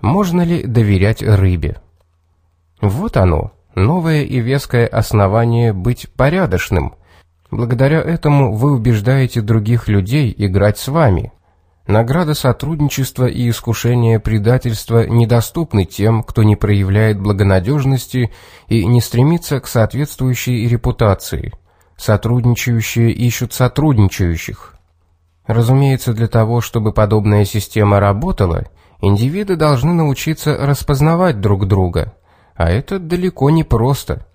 Можно ли доверять рыбе? Вот оно, новое и веское основание быть порядочным. Благодаря этому вы убеждаете других людей играть с вами. Награда сотрудничества и искушение предательства недоступны тем, кто не проявляет благонадежности и не стремится к соответствующей репутации. Сотрудничающие ищут сотрудничающих. Разумеется, для того, чтобы подобная система работала, индивиды должны научиться распознавать друг друга, а это далеко не просто.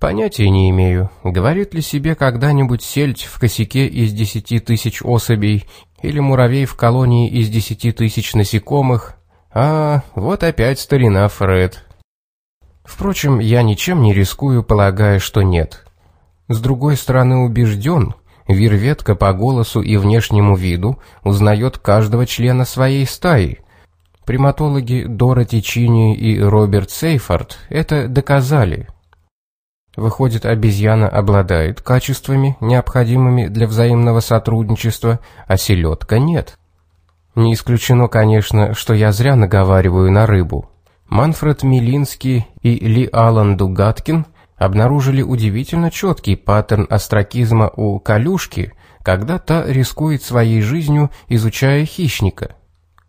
Понятия не имею, говорит ли себе когда-нибудь сельдь в косяке из десяти тысяч особей или муравей в колонии из десяти тысяч насекомых. А, вот опять старина Фред. Впрочем, я ничем не рискую, полагая, что нет. С другой стороны убежден, Вирветка по голосу и внешнему виду узнает каждого члена своей стаи. Приматологи Дороти Чини и Роберт Сейфорд это доказали. Выходит, обезьяна обладает качествами, необходимыми для взаимного сотрудничества, а селедка нет. Не исключено, конечно, что я зря наговариваю на рыбу. Манфред Милинский и Ли Алан Дугаткин обнаружили удивительно четкий паттерн астракизма у колюшки, когда та рискует своей жизнью, изучая хищника.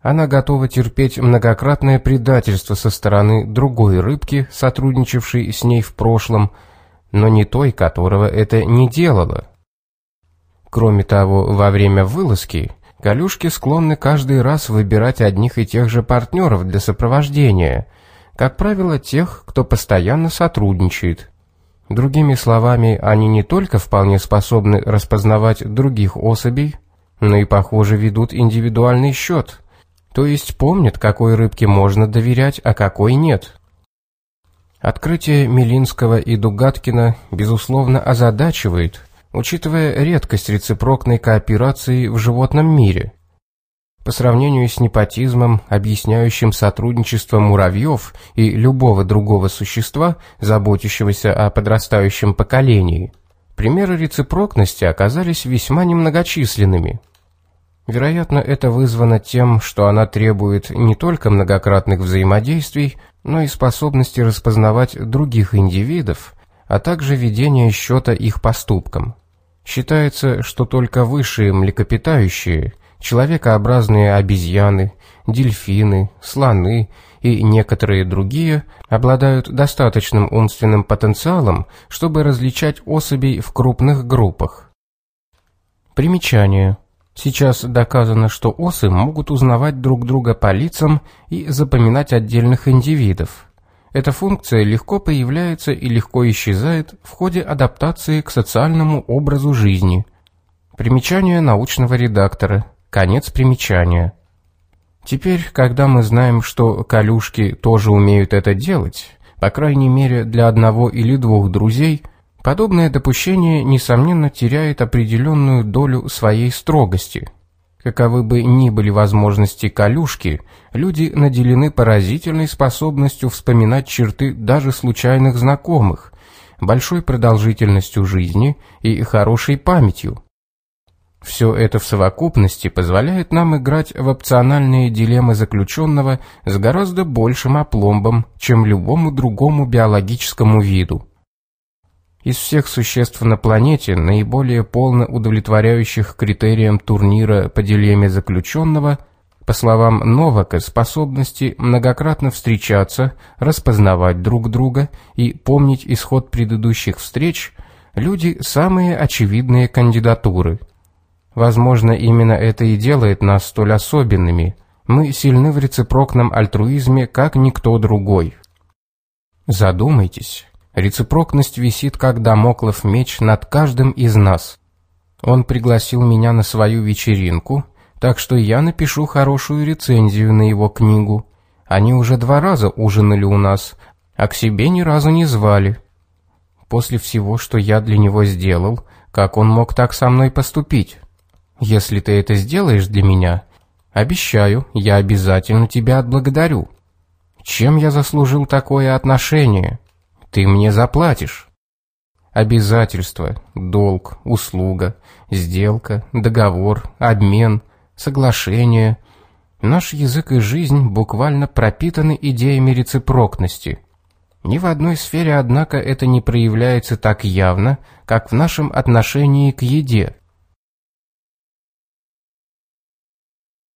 Она готова терпеть многократное предательство со стороны другой рыбки, сотрудничавшей с ней в прошлом, но не той, которого это не делало. Кроме того, во время вылазки колюшки склонны каждый раз выбирать одних и тех же партнеров для сопровождения, как правило, тех, кто постоянно сотрудничает. Другими словами, они не только вполне способны распознавать других особей, но и, похоже, ведут индивидуальный счет, то есть помнят, какой рыбке можно доверять, а какой нет. Открытие Милинского и Дугаткина, безусловно, озадачивает, учитывая редкость рецепрокной кооперации в животном мире – по сравнению с непотизмом, объясняющим сотрудничество муравьев и любого другого существа, заботящегося о подрастающем поколении, примеры рецепрокности оказались весьма немногочисленными. Вероятно, это вызвано тем, что она требует не только многократных взаимодействий, но и способности распознавать других индивидов, а также ведения счета их поступкам. Считается, что только высшие млекопитающие – человекообразные обезьяны, дельфины, слоны и некоторые другие обладают достаточным умственным потенциалом, чтобы различать особей в крупных группах. Примечание. Сейчас доказано, что осы могут узнавать друг друга по лицам и запоминать отдельных индивидов. Эта функция легко появляется и легко исчезает в ходе адаптации к социальному образу жизни. Примечание научного редактора. Конец примечания. Теперь, когда мы знаем, что колюшки тоже умеют это делать, по крайней мере для одного или двух друзей, подобное допущение, несомненно, теряет определенную долю своей строгости. Каковы бы ни были возможности колюшки, люди наделены поразительной способностью вспоминать черты даже случайных знакомых, большой продолжительностью жизни и хорошей памятью. Все это в совокупности позволяет нам играть в опциональные дилеммы заключенного с гораздо большим опломбом, чем любому другому биологическому виду. Из всех существ на планете, наиболее полно удовлетворяющих критериям турнира по дилемме заключенного, по словам Новака, способности многократно встречаться, распознавать друг друга и помнить исход предыдущих встреч, люди – самые очевидные кандидатуры – Возможно, именно это и делает нас столь особенными. Мы сильны в рецепрокном альтруизме, как никто другой. Задумайтесь, рецепрокность висит как дамоклов меч над каждым из нас. Он пригласил меня на свою вечеринку, так что я напишу хорошую рецензию на его книгу. Они уже два раза ужинали у нас, а к себе ни разу не звали. После всего, что я для него сделал, как он мог так со мной поступить? Если ты это сделаешь для меня, обещаю, я обязательно тебя отблагодарю. Чем я заслужил такое отношение? Ты мне заплатишь. Обязательства, долг, услуга, сделка, договор, обмен, соглашение. Наш язык и жизнь буквально пропитаны идеями рецепрокности. Ни в одной сфере, однако, это не проявляется так явно, как в нашем отношении к еде.